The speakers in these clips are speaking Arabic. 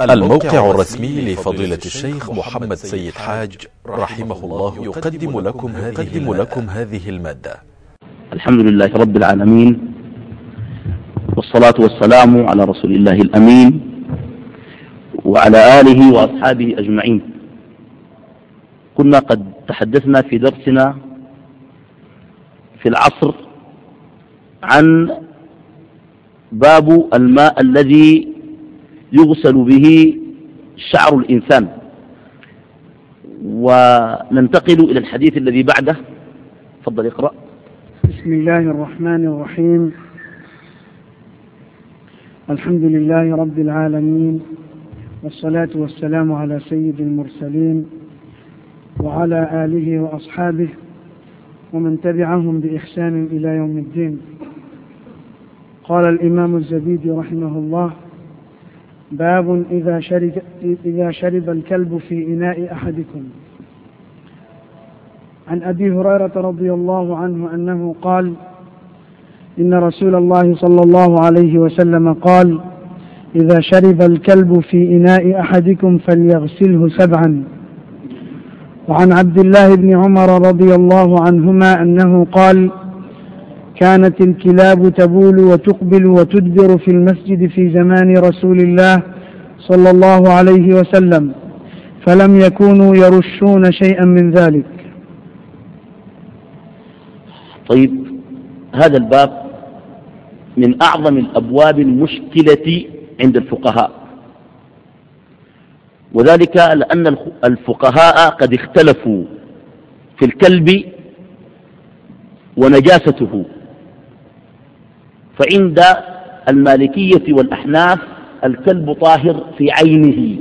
الموقع الرسمي لفضيلة الشيخ محمد سيد حاج رحمه الله يقدم لكم هذه, لكم هذه ا ل م ا د ة الحمد لله رب العالمين والصلاة والسلام على رسول الله الأمين وعلى آله وأصحابه أجمعين. كنا قد تحدثنا في درسنا في العصر عن باب الماء الذي يغسل به شعر الإنسان. وننتقل إلى الحديث الذي بعده. تفضل اقرأ. بسم الله الرحمن الرحيم. الحمد لله رب العالمين والصلاة والسلام على سيد المرسلين وعلى آله وأصحابه ومن تبعهم بإحسان إلى يوم الدين. قال الإمام الزبيدي رحمه الله باب إذا شرب, إذا شرب الكلب في إناء أحدكم. عن أبي هريرة رضي الله عنه أنه قال إن رسول الله صلى الله عليه وسلم قال إذا شرب الكلب في إناء أحدكم فليغسله سبعا. وعن عبد الله بن عمر رضي الله عنهما أنه قال كانت الكلاب تبول وتقبل وتدبر في المسجد في زمان رسول الله صلى الله عليه وسلم فلم يكونوا يرشون شيئا من ذلك. طيب هذا الباب من أعظم الأبواب المشكلة عند الفقهاء. وذلك لأن الفقهاء قد اختلفوا في الكلب ونجاسته. فعند المالكية والأحناف الكلب طاهر في عينه.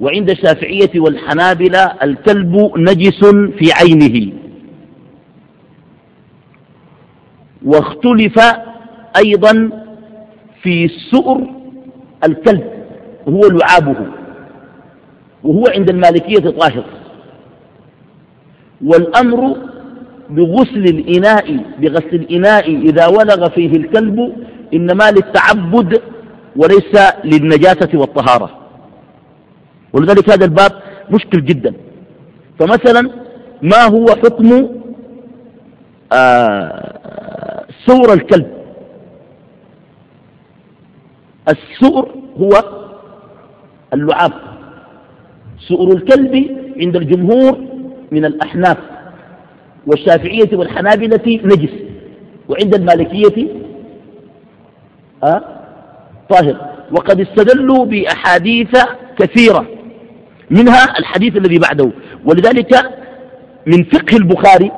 وعند الشافعية والحنابلة الكلب نجس في عينه. واختلف أيضا في سؤر الكلب وهو لعابه وهو عند المالكية طاهر. والأمر بغسل الإناء بغسل الإناء إذا ولغ فيه الكلب إنما للتعبد وليس للنجاسة والطهارة. ولذلك هذا الباب مشكل جدا. فمثلا ما هو حكم آه سور الكلب؟ السؤر هو اللعاب. سؤر الكلب عند الجمهور من الأحناف. والشافعية والحنابلة نجس. وعند المالكية أه؟ طاهر. وقد استدلوا بأحاديث كثيرة. منها الحديث الذي بعده. ولذلك من فقه البخاري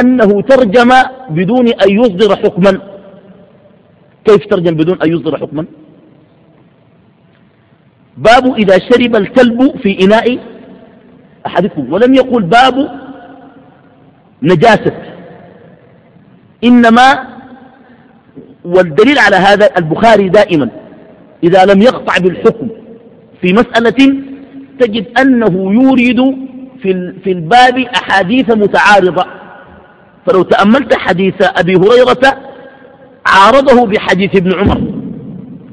أنه ترجم بدون أن يصدر حكما. كيف ترجم بدون أن يصدر حكما؟ باب إذا شرب الكلب في إناء أحدكم. ولم يقل باب نجاسة. إنما والدليل على هذا البخاري دائما إذا لم يقطع بالحكم في مسألة تجد أنه يورد في الباب أحاديث متعارضة. فلو تأملت حديث أبي هريرة عارضه بحديث ابن عمر.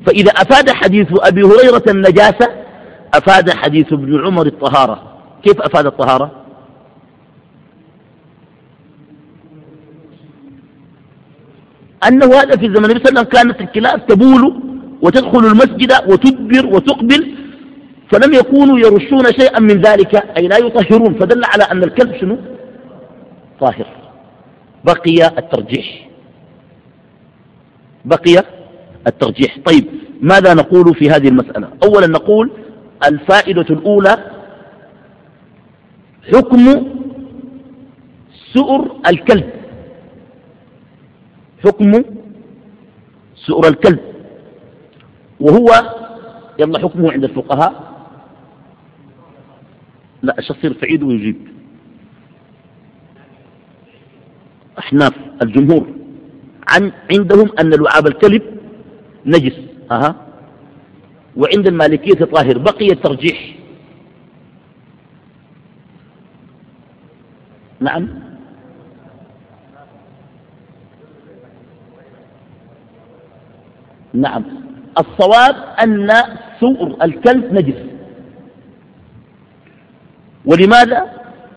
فإذا أفاد حديث أبي هريرة النجاسة أفاد حديث ابن عمر الطهارة. كيف أفاد الطهارة؟ أنه هذا في زمن النبي صلى الله عليه وسلم كانت الكلاب تبول وتدخل المسجد وتدبر وتقبل فلم يكونوا يرشون شيئا من ذلك أي لا يطهرون فدل على أن الكلب شنو؟ طاهر. بقي الترجيح. بقي الترجيح. طيب ماذا نقول في هذه المسألة؟ أولا نقول الفائدة الأولى حكم سؤر الكلب. حكم سؤر الكلب وهو يلا حكمه عند الفقهاء. لا الشخص يرفع ويجيب. أحناف الجمهور عن عندهم أن لعاب الكلب نجس أها. وعند المالكية طاهر بقي الترجيح. نعم. نعم. الصواب أن سؤر الكلب نجس. ولماذا؟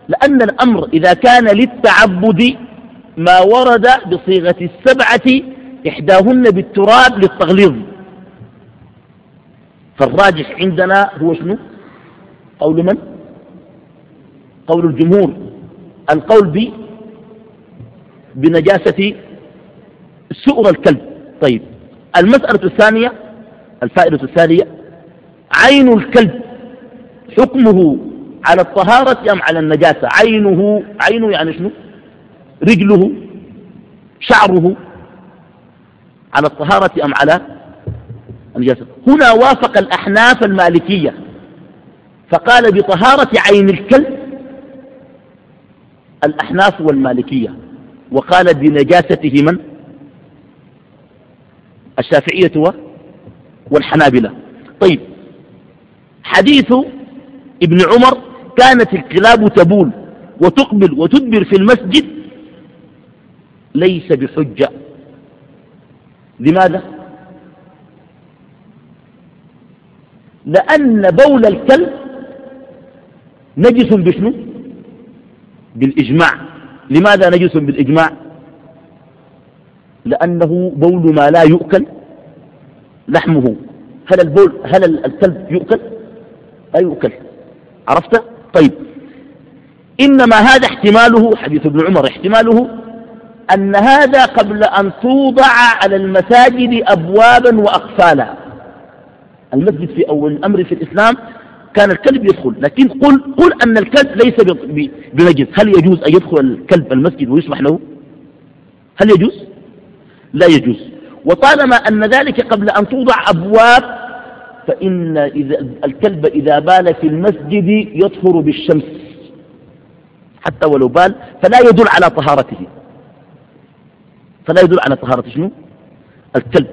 لأن الأمر إذا كان للتعبد ما ورد بصيغة السبعة إحداهن بالتراب للتغليظ. فالراجح عندنا هو شنو؟ قول من؟ قول الجمهور. القول ب بنجاسة سؤر الكلب. طيب. المسألة الثانية الفائدة الثانية عين الكلب حكمه على الطهارة أم على النجاسة؟ عينه عينه يعني شنو؟ رجله شعره على الطهارة أم على النجاسة؟ هنا وافق الأحناف المالكية فقال بطهارة عين الكلب الأحناف والمالكية وقال بنجاسته من؟ الشافعية والحنابلة. طيب. حديث ابن عمر كانت الكلاب تبول وتقبل وتدبر في المسجد ليس بحجة. لماذا؟ لأن بول الكلب نجس بشنو؟ بالإجماع. لماذا نجس بالإجماع؟ لأنه بول ما لا يؤكل لحمه. هل البول هل الكلب يؤكل؟ لا يؤكل. عرفت؟ طيب. إنما هذا احتماله حديث ابن عمر احتماله أن هذا قبل أن توضع على المساجد أبوابا وأقفالا. المسجد في أول الأمر في الإسلام كان الكلب يدخل لكن قل, قل أن الكلب ليس بنجس هل يجوز أن يدخل الكلب المسجد ويسمح له؟ هل يجوز؟ لا يجوز. وطالما أن ذلك قبل أن توضع أبواب فإن إذا الكلب إذا بال في المسجد يطهر بالشمس. حتى ولو بال فلا يدل على طهارته. فلا يدل على طهارة شنو؟ الكلب.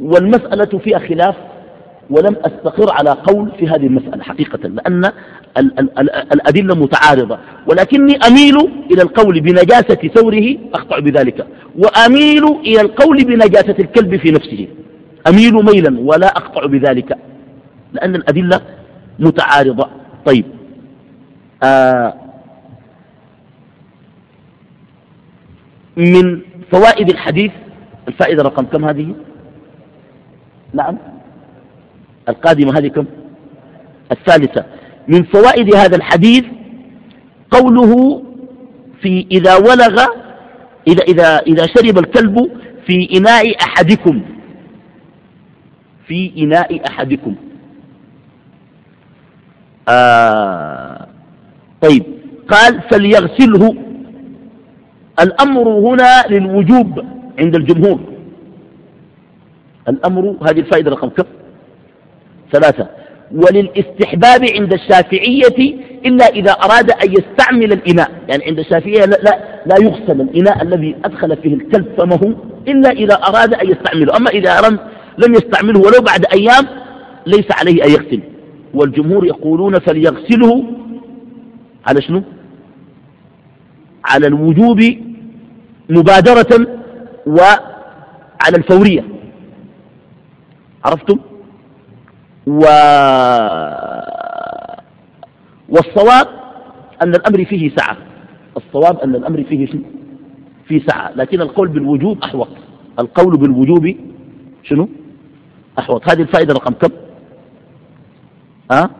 والمسألة فيها خلاف ولم أستقر على قول في هذه المسألة حقيقة لأن ال ال ال الأدلة متعارضة. ولكني أميل إلى القول بنجاسة ثوره أخطأ بذلك. وأميل إلى القول بنجاسة الكلب في نفسه. أميل ميلا ولا أقطع بذلك. لأن الأدلة متعارضة. طيب. آه من فوائد الحديث الفائدة رقم كم هذه؟ نعم. القادمة هذه كم؟ الثالثة. من فوائد هذا الحديث قوله في إذا ولغ إذا, إذا, إذا شرب الكلب في إناء أحدكم. في إناء أحدكم. آه طيب. قال فليغسله. الأمر هنا للوجوب عند الجمهور. الأمر هذه الفائدة رقم كم؟ ثلاثة. وللاستحباب عند الشافعية إلا إذا أراد أن يستعمل الإناء. يعني عند الشافعية لا, لا, لا يغسل الإناء الذي أدخل فيه الكلب فمه إلا إذا أراد أن يستعمله. أما إذا لم يستعمله ولو بعد أيام ليس عليه أن يغسل. والجمهور يقولون فليغسله على شنو؟ على الوجوب مبادرة وعلى الفورية. عرفتم؟ و والصواب أن الأمر فيه سعة. الصواب أن الأمر فيه شنو؟ فيه سعة. لكن القول بالوجوب أحوط. القول بالوجوب شنو؟ أحوط. هذه الفائدة رقم كم؟ أه؟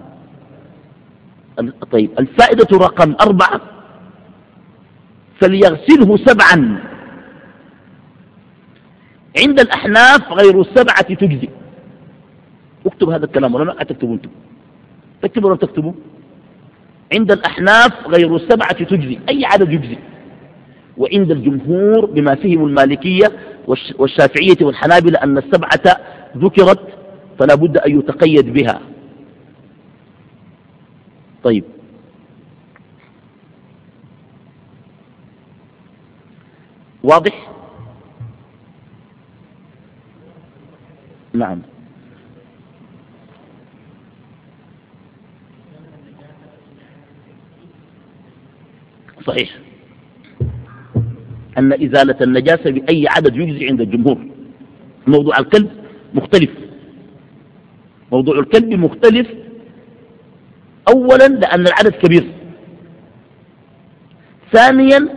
طيب. الفائدة رقم أربعة. فليغسله سبعا. عند الأحناف غير السبعة تجزي اكتب هذا الكلام ولا لا؟ تكتبوا أنتم. تكتبوا ولا تكتبوا. عند الأحناف غير السبعة تجزي أي عدد يجزي. وعند الجمهور بما فيهم المالكية والشافعية والحنابلة أن السبعة ذكرت فلا بد أن يتقيد بها. طيب. واضح؟ نعم. صحيح أن إزالة النجاسة بأي عدد يجزي عند الجمهور. موضوع الكلب مختلف. موضوع الكلب مختلف أولا لأن العدد كبير. ثانيا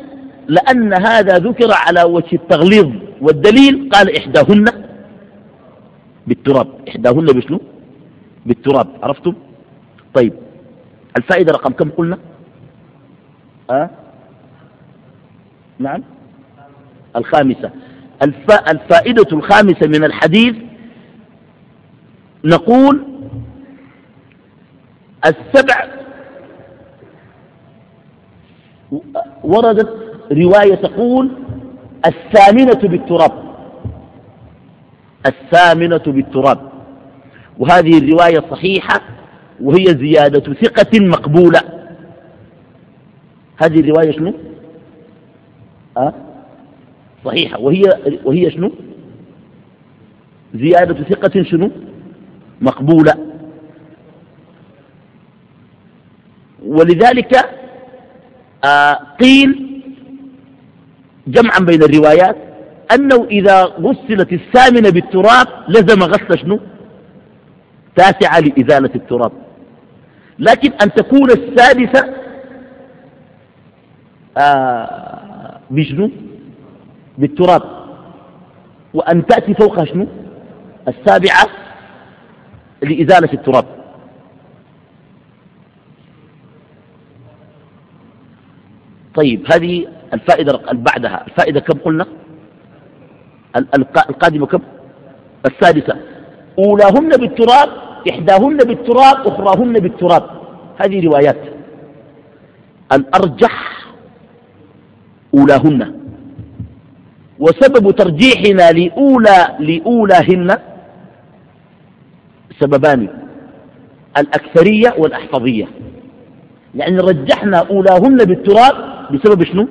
لأن هذا ذكر على وجه التغليظ والدليل قال إحداهن بالتراب. إحداهن بشنو؟ بالتراب. عرفتم؟ طيب الفائدة رقم كم قلنا؟ نعم. الخامسة. الف... الفائدة الخامسة من الحديث نقول السبع وردت رواية تقول الثامنة بالتراب. الثامنة بالتراب. وهذه الرواية صحيحة وهي زيادة ثقة مقبولة. هذه الرواية شنو؟ أه؟ صحيحة. وهي, وهي شنو؟ زيادة ثقة شنو؟ مقبولة. ولذلك آه قيل جمعا بين الروايات أنه إذا غسلت الثامنة بالتراب لزم غسل شنو؟ تاسعة لإزالة التراب. لكن أن تكون السادسة آه بشنو بالتراب. وأن تأتي فوقها شنو؟ السابعة لإزالة التراب. طيب هذه الفائدة بعدها الفائدة كم قلنا؟ القادمة كم؟ السادسة. أولاهن بالتراب إحداهن بالتراب أخراهن بالتراب. هذه روايات. الأرجح أولاهن. وسبب ترجيحنا لأولى لأولاهن سببان الأكثرية والأحفظية. يعني رجحنا أولاهن بالتراب بسبب شنو؟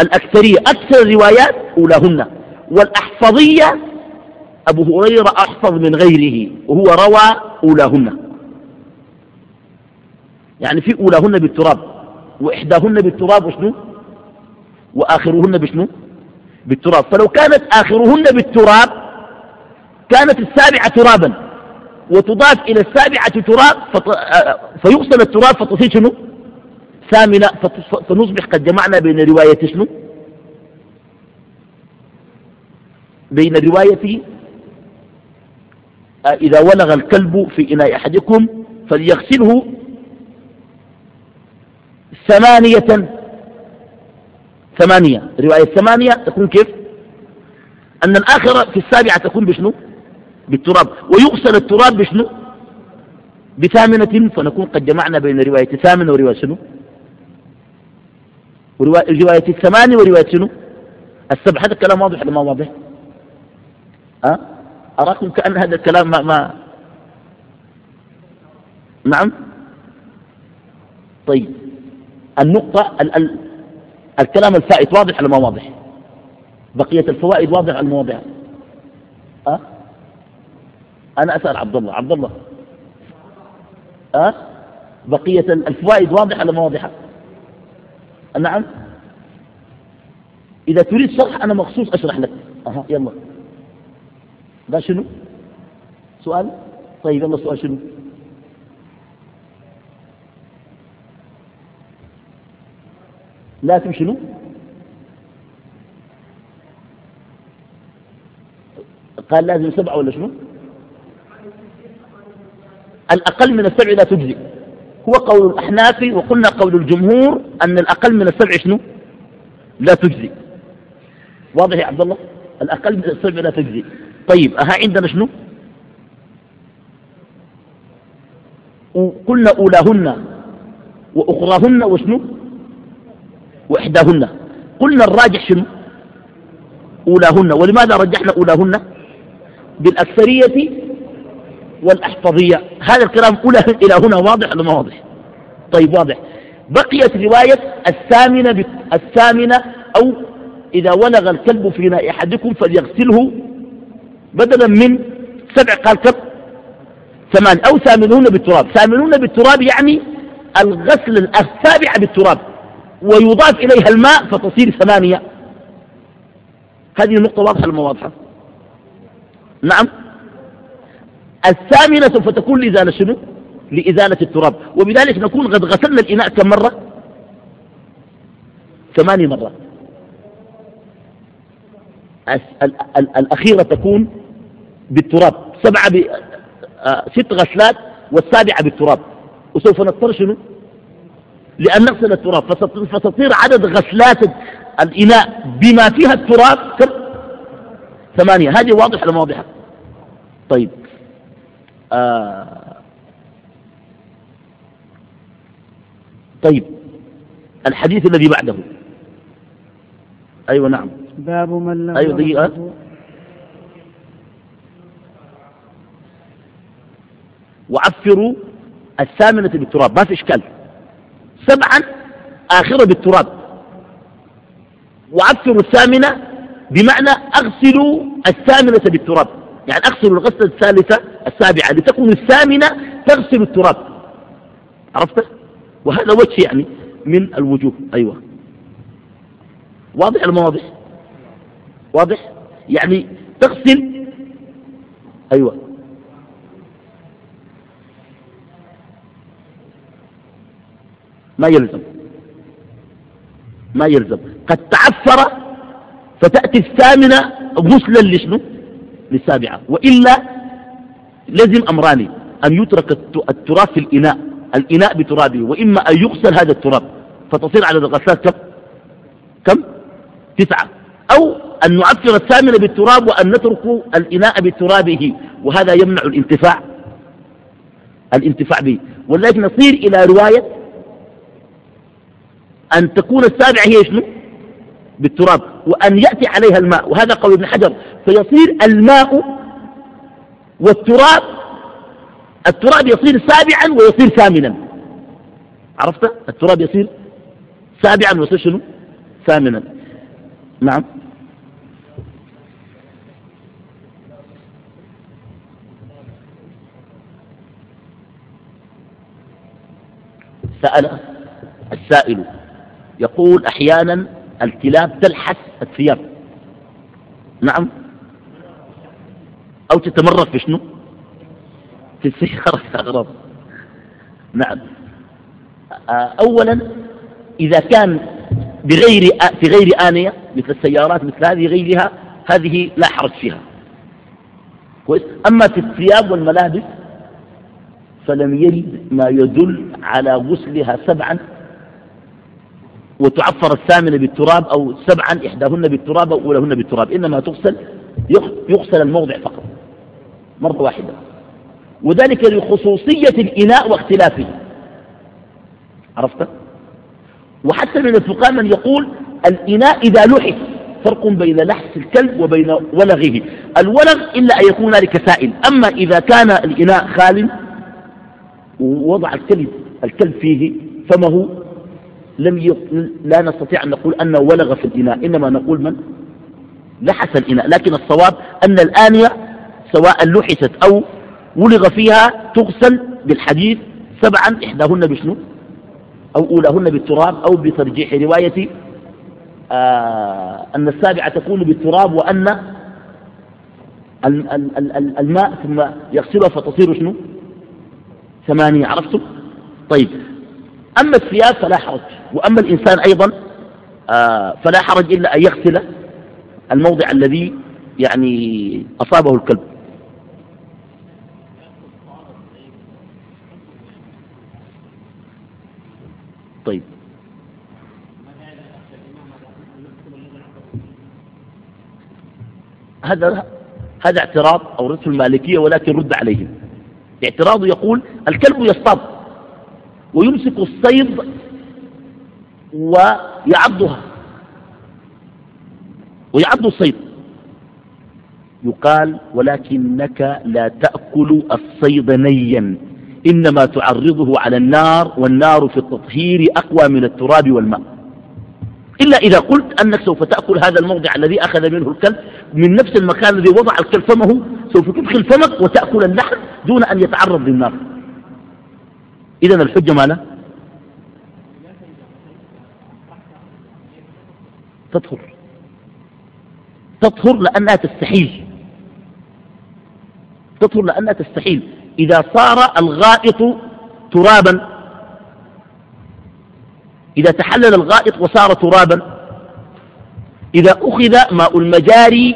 الأكثرية. أكثر الروايات أولاهن. والأحفظية أبو هريرة أحفظ من غيره وهو روى أولاهن. يعني في أولاهن بالتراب وإحداهن بالتراب وشنو؟ وآخرهن بشنو؟ بالتراب. فلو كانت آخرهن بالتراب كانت السابعة ترابا وتضاف إلى السابعة تراب فيغسل التراب فتصير شنو؟ ثامنة فنصبح قد جمعنا بين رواية شنو؟ بين رواية آه، إذا ولغ الكلب في إناء أحدكم فليغسله ثمانية ثمانية. رواية ثمانية تكون كيف؟ أن الآخرة في السابعة تكون بشنو؟ بالتراب. ويغسل التراب بشنو؟ بثامنة فنكون قد جمعنا بين رواية ثامنة ورواية شنو؟ ورواية الثمانية ورواية شنو؟ السبع هذا الكلام واضح ولا ما واضح؟ أه؟ أراكم كأن هذا الكلام ما, ما نعم؟ طيب. النقطة ال ال الكلام الفائت واضح ولا ما واضح؟ بقية الفوائد واضح المواضع أه؟ أنا أسأل عبد الله عبد الله أه؟ بقية الفوائد واضحة ولا واضحة؟ نعم. إذا تريد شرح أنا مخصوص أشرح لك. أها يلا. ده شنو؟ سؤال؟ طيب يلا سؤال شنو؟ لازم شنو قال لازم سبعة ولا شنو؟ الأقل من السبع لا تجزي. هو قول الأحناف وقلنا قول الجمهور أن الأقل من السبع شنو؟ لا تجزي. واضح يا عبد الله؟ الأقل من السبع لا تجزي. طيب أها عندنا شنو؟ وقلنا أولاهن وأخراهن وشنو؟ وإحداهن. قلنا الراجح شنو؟ أولاهن. ولماذا رجحنا أولاهن؟ بالأكثرية والأحفظية. هذا الكلام أولى إلى هنا واضح ولا ما واضح؟ طيب واضح. بقيت رواية الثامنة الثامنة أو إذا ولغ الكلب في ناء أحدكم فليغسله بدلا من سبع قال كم؟ ثمان. أو ثامنون بالتراب. ثامنون بالتراب يعني الغسل السابع بالتراب. ويضاف إليها الماء فتصير ثمانية. هذه النقطة واضحة ولا واضحة؟ نعم. الثامنة سوف تكون لإزالة شنو؟ لإزالة التراب. وبذلك نكون قد غسلنا الإناء كم مرة؟ ثماني مرات. الأخيرة تكون بالتراب. سبعة ب... آه، ست غسلات والسابعة بالتراب. وسوف نضطر شنو؟ لأن نغسل التراب. فتصير عدد غسلات الإناء بما فيها التراب كم؟ ثمانية. هذه واضحة ولا واضحة؟ طيب. آه. طيب. الحديث الذي بعده. أيوة نعم. باب من لم أيوة دقيقة. وعفروا الثامنة بالتراب. ما في إشكال. سبعا آخرة بالتراب. وعفروا الثامنة بمعنى أغسلوا الثامنة بالتراب. يعني أغسلوا الغسلة الثالثة السابعة. لتكون الثامنة تغسل التراب. عرفت؟ وهذا وجه يعني من الوجوه. أيوة. واضح المواضح واضح؟ يعني تغسل. أيوة. ما يلزم. ما يلزم. قد تعثر فتأتي الثامنة غسلا لشنو؟ للسابعة وإلا لازم أمران أن يترك التراب في الإناء الإناء بترابه وإما أن يغسل هذا التراب. فتصير على الغسلات كم؟ كم؟ تسعة. أو أن نعفر الثامنة بالتراب وأن نترك الإناء بترابه. وهذا يمنع الانتفاع. الانتفاع به. ولكن نصير إلى رواية أن تكون السابعة هي شنو؟ بالتراب وأن يأتي عليها الماء وهذا قول ابن حجر. فيصير الماء والتراب التراب يصير سابعا ويصير ثامنا. عرفت؟ التراب يصير سابعا ويصير شنو؟ ثامنا. نعم. سأل السائل. يقول أحيانا الكلاب تلحس الثياب. نعم. أو تتمرق في شنو؟ في السيارة. أغرب نعم. أولا إذا كان بغير في غير آنية مثل السيارات مثل هذه غيرها هذه لا حرج فيها. كويس. أما في الثياب والملابس فلم يرد ما يدل على غسلها سبعا وتعفر الثامنة بالتراب أو سبعا إحداهن بالتراب أو أولهن بالتراب. إنما تغسل يغسل الموضع فقط. مرة واحدة. وذلك لخصوصية الإناء واختلافه. عرفت؟ وحتى من الفقهاء من يقول الإناء إذا لحس فرق بين لحس الكلب وبين ولغه. الولغ إلا أن يكون ذلك سائل. أما إذا كان الإناء خال ووضع الكلب الكلب فيه فمه لم ي... لا نستطيع أن نقول أنه ولغ في الإناء. إنما نقول من؟ لحس الإناء. لكن الصواب أن الآنية سواء لحست أو ولغ فيها تغسل بالحديث سبعا إحداهن بشنو؟ أو أولاهن بالتراب أو بترجيح رواية آه أن السابعة تكون بالتراب وأن الماء ثم يغسلها فتصير شنو؟ ثمانية. عرفتم؟ طيب. أما الثياب فلا حرج. وأما الإنسان أيضا آه فلا حرج إلا أن يغسل الموضع الذي يعني أصابه الكلب. طيب. هذا هذا اعتراض أورثه المالكية ولكن رد عليهم. اعتراضه يقول الكلب يصطاد ويمسك الصيد ويعضها. ويعض الصيد. يقال ولكنك لا تأكل الصيد نيا. إنما تعرضه على النار والنار في التطهير أقوى من التراب والماء. إلا إذا قلت أنك سوف تأكل هذا الموضع الذي أخذ منه الكلب من نفس المكان الذي وضع الكلب فمه سوف تدخل فمك وتأكل اللحم دون أن يتعرض للنار. إذا الحجة ما له تطهر. تطهر لأنها تستحيل. تطهر لأنها تستحيل. إذا صار الغائط ترابا إذا تحلل الغائط وصار ترابا إذا أخذ ماء المجاري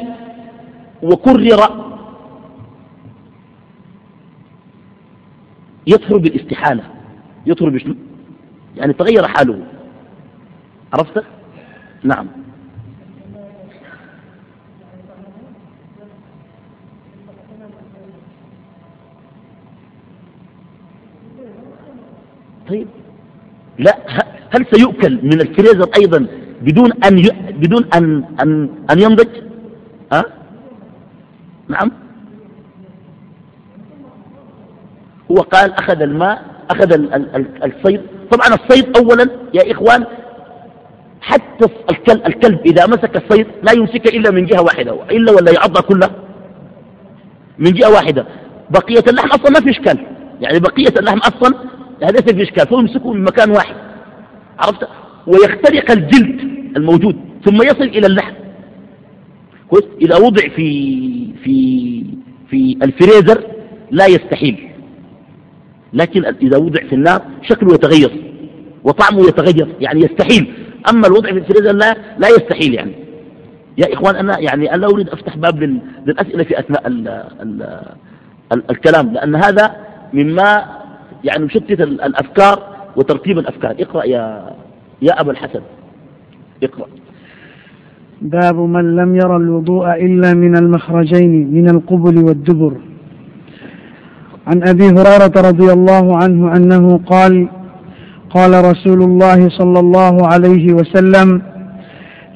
وكرر يطهر بالاستحالة. يطهر بشنو؟ يعني تغير حاله. عرفت؟ نعم طيب لا هل سيؤكل من الفريزر أيضا بدون أن ي... بدون أن أن أن ينضج؟ ها؟ أه؟ نعم. هو قال أخذ الماء أخذ الصيد. طبعا الصيد أولا يا إخوان حتى الكلب, الكلب إذا مسك الصيد لا يمسك إلا من جهة واحدة إلا ولا يعضها كلها من جهة واحدة. بقية اللحم أصلا ما في إشكال. يعني بقية اللحم أصلا هذا في إشكال فهو يمسكه من مكان واحد. عرفت؟ ويخترق الجلد الموجود ثم يصل إلى اللحم. كويس؟ إذا وضع في في في الفريزر لا يستحيل. لكن إذا وضع في النار شكله يتغير وطعمه يتغير يعني يستحيل. أما الوضع في الفريزر لا لا يستحيل يعني. يا إخوان أنا يعني أنا أريد أفتح باب للأسئلة في أثناء ال ال ال الكلام لأن هذا مما يعني يشتت الأفكار وترتيب الأفكار. اقرأ يا يا أبا الحسن. اقرأ. باب من لم يرى الوضوء إلا من المخرجين من القبل والدبر. عن أبي هريرة رضي الله عنه أنه قال قال رسول الله صلى الله عليه وسلم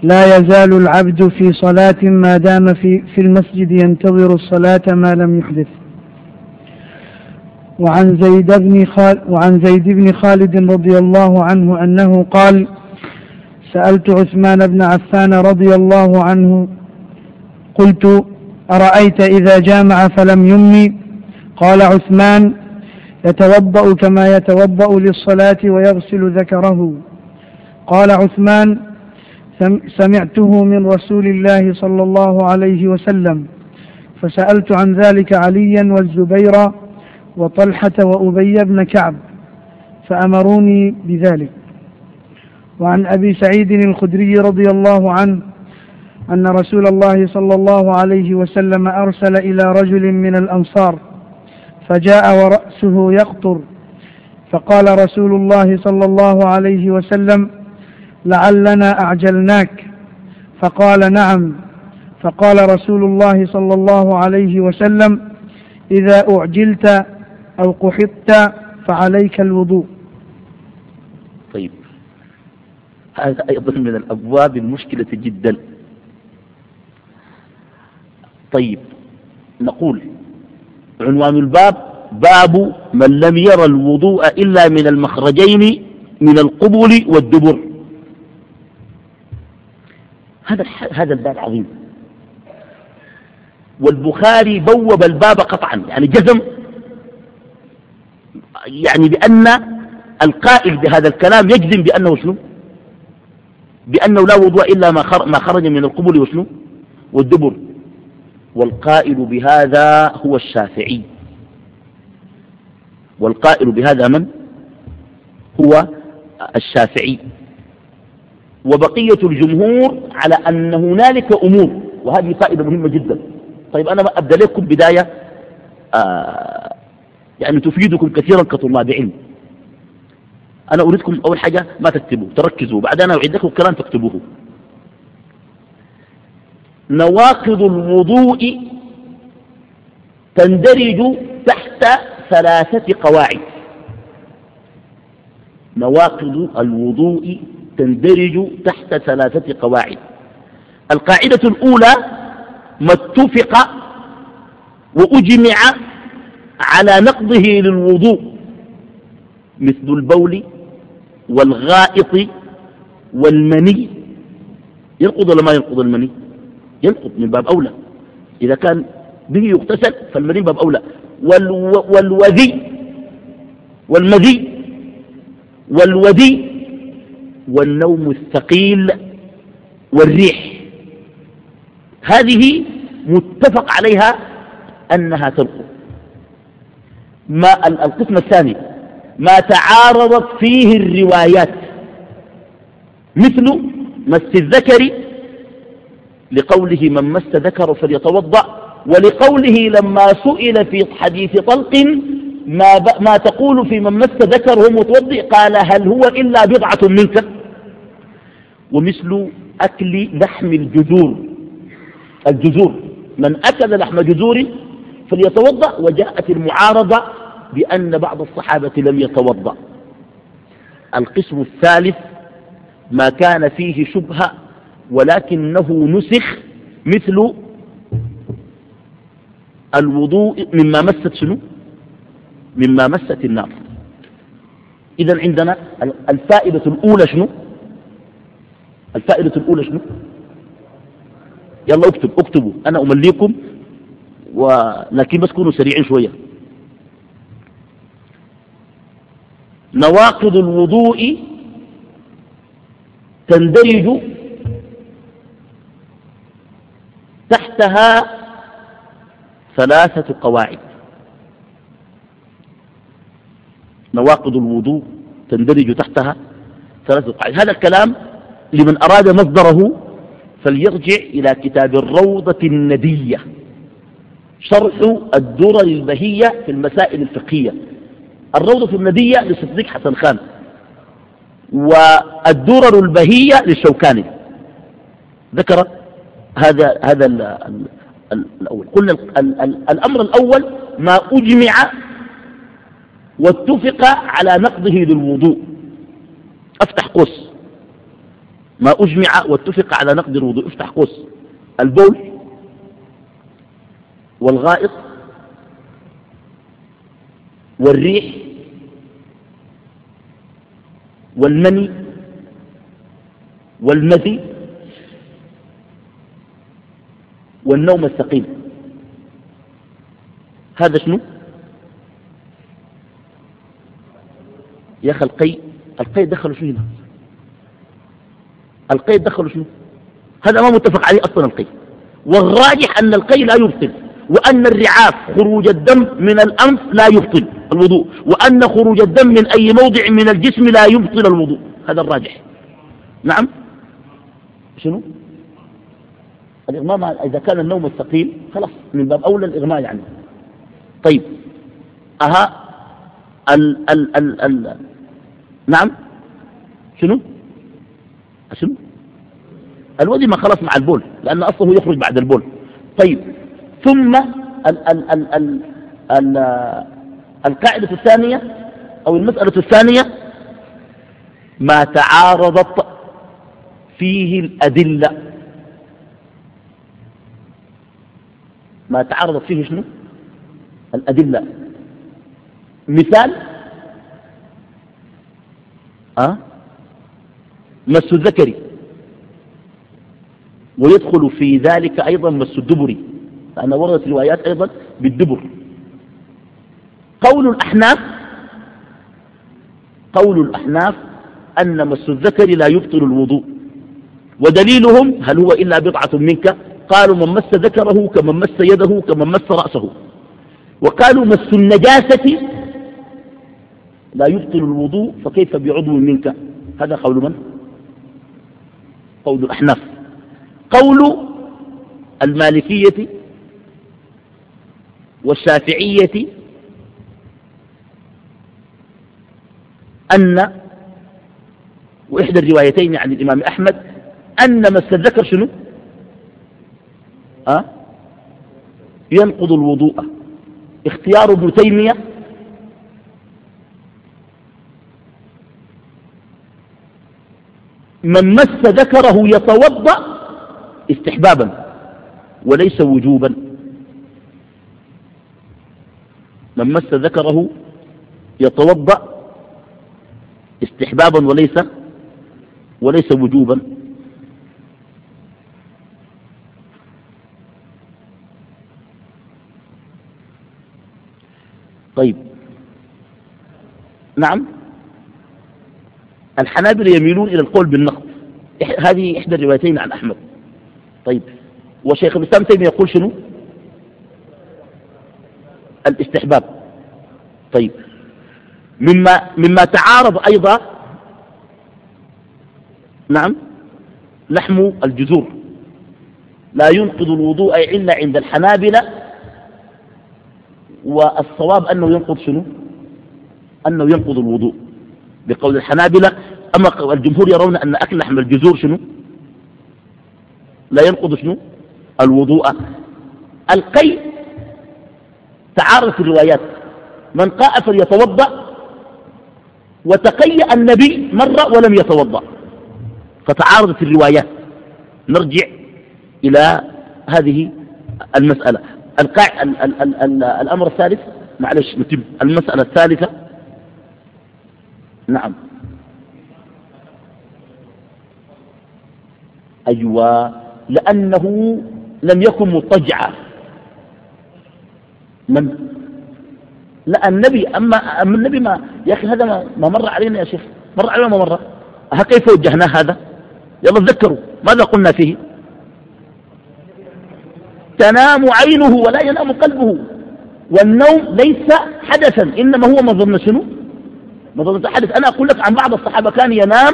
لا يزال العبد في صلاة ما دام في, في المسجد ينتظر الصلاة ما لم يحدث. وعن زيد بن خالد وعن زيد بن خالد رضي الله عنه أنه قال سألت عثمان بن عفان رضي الله عنه قلت أرأيت إذا جامع فلم يمي قال عثمان يتوضأ كما يتوضأ للصلاة ويغسل ذكره. قال عثمان سمعته من رسول الله صلى الله عليه وسلم فسألت عن ذلك عليا والزبير وطلحة وأبي بن كعب فأمروني بذلك. وعن أبي سعيد الخدري رضي الله عنه أن رسول الله صلى الله عليه وسلم أرسل إلى رجل من الأنصار فجاء ورأسه يقطر فقال رسول الله صلى الله عليه وسلم لعلنا أعجلناك. فقال نعم. فقال رسول الله صلى الله عليه وسلم إذا أعجلت أو قحطت فعليك الوضوء. طيب. هذا أيضا من الأبواب المشكلة جدا. طيب. نقول عنوان الباب باب من لم يرى الوضوء إلا من المخرجين من القبول والدبر. هذا هذا الباب عظيم. والبخاري بوب الباب قطعا يعني جزم يعني بأن القائل بهذا الكلام يجزم بأنه شنو؟ بأنه لا وضوء إلا ما خرج من القبل وشنو؟ والدبر. والقائل بهذا هو الشافعي. والقائل بهذا من؟ هو الشافعي. وبقية الجمهور على أن هنالك أمور وهذه فائدة مهمة جدا. طيب أنا أبدأ لكم بداية آه يعني تفيدكم كثيرا كطلاب علم. أنا أريدكم أول حاجة ما تكتبوا تركزوا. بعدين أعيد لكم الكلام تكتبوه. نواقض الوضوء تندرج تحت ثلاثة قواعد. نواقض الوضوء تندرج تحت ثلاثة قواعد. القاعدة الأولى ما اتفق وأجمع على نقضه للوضوء مثل البول والغائط والمني. ينقض ولا ما ينقض المني؟ ينقض من باب أولى. إذا كان به يغتسل فالمني باب أولى. والو والوذي والمذي والودي والنوم الثقيل والريح. هذه متفق عليها أنها تنقض. ما القسم الثاني. ما تعارضت فيه الروايات. مثل مس الذكر لقوله من مس ذكر فليتوضأ ولقوله لما سئل في حديث طلق ما, ما تقول في من مس ذكره متوضئ؟ قال هل هو إلا بضعة منك؟ ومثل أكل لحم الجذور. الجذور. من أكل لحم جذور فليتوضأ وجاءت المعارضة بأن بعض الصحابة لم يتوضأ. القسم الثالث ما كان فيه شبهة ولكنه نسخ مثل الوضوء مما مست شنو؟ مما مست النار. إذا عندنا الفائدة الأولى شنو؟ الفائدة الأولى شنو؟ يلا اكتب اكتبوا. أنا أمليكم ولكن بس كونوا سريعين شوية. نواقض الوضوء تندرج تحتها ثلاثة قواعد. نواقض الوضوء تندرج تحتها ثلاثة قواعد. هذا الكلام لمن أراد مصدره فليرجع إلى كتاب الروضة الندية شرح الدرر البهية في المسائل الفقهية. الروضة الندية لصديق حسن خان والدرر البهية للشوكاني. ذكر هذا هذا الأول. قلنا الأمر الأول ما أجمع واتفق على نقضه للوضوء. أفتح قوس. ما أجمع واتفق على نقض الوضوء. أفتح قوس. البول والغائط والريح والمني والمذي والنوم الثقيل. هذا شنو؟ يا أخي القي القي دخلوا شنو القي دخلوا شنو؟ هذا ما متفق عليه أصلا القي. والراجح أن القي لا يبطل وأن الرعاف خروج الدم من الأنف لا يبطل. الوضوء وأن خروج الدم من أي موضع من الجسم لا يبطل الوضوء. هذا الراجح. نعم؟ شنو؟ الإغماء إذا كان النوم الثقيل خلاص من باب أولى الإغماء يعني. طيب. أها ال ال ال ال نعم؟ شنو؟ شنو؟ الودي ما خلص مع البول لأن أصله يخرج بعد البول. طيب. ثم ال ال ال ال ال القاعدة الثانية أو المسألة الثانية ما تعارضت فيه الأدلة. ما تعارضت فيه شنو؟ الأدلة. مثال أه؟ مس الذكر ويدخل في ذلك أيضا مس الدبر لأن وردت روايات أيضا بالدبر. قول الأحناف قول الأحناف أن مس الذكر لا يبطل الوضوء ودليلهم هل هو إلا بضعة منك؟ قالوا من مس ذكره كمن مس يده كمن مس رأسه. وقالوا مس النجاسة لا يبطل الوضوء فكيف بعضو منك؟ هذا قول من؟ قول الأحناف. قول المالكية والشافعية أن وإحدى الروايتين عن الإمام أحمد أن مس الذكر شنو؟ أه؟ ينقض الوضوء. اختيار ابن تيمية من مس ذكره يتوضأ استحبابا وليس وجوبا. من مس ذكره يتوضأ استحبابا وليس وليس وجوبا. طيب. نعم. الحنابلة يميلون إلى القول بالنقد. هذه إحدى الروايتين عن أحمد. طيب. وشيخ الإسلام تيمية يقول شنو؟ الاستحباب. طيب. مما, مما تعارض أيضا نعم لحم الجذور. لا ينقض الوضوء إلا عند الحنابلة والصواب أنه ينقض شنو؟ أنه ينقض الوضوء. بقول الحنابلة أما الجمهور يرون أن أكل لحم الجذور شنو؟ لا ينقض شنو؟ الوضوء. القي تعارض في الروايات. من قاء فليتوضأ وتقي النبي مرة ولم يتوضأ. فتعارضت الروايات. نرجع إلى هذه المسألة. القاع ال ال ال ال الأمر الثالث. معلش نتم. المسألة الثالثة. نعم. أيوة. لأنه لم يكن مضطجعا. من لا النبي أما, أما النبي ما يا أخي هذا ما, ما مر علينا يا شيخ. مر علينا ما مر؟ ها كيف وجهناه هذا؟ يلا تذكروا ماذا قلنا فيه؟ تنام عينه ولا ينام قلبه. والنوم ليس حدثا إنما هو مظنة شنو؟ مظنة حدث أنا أقول لك عن بعض الصحابة كان ينام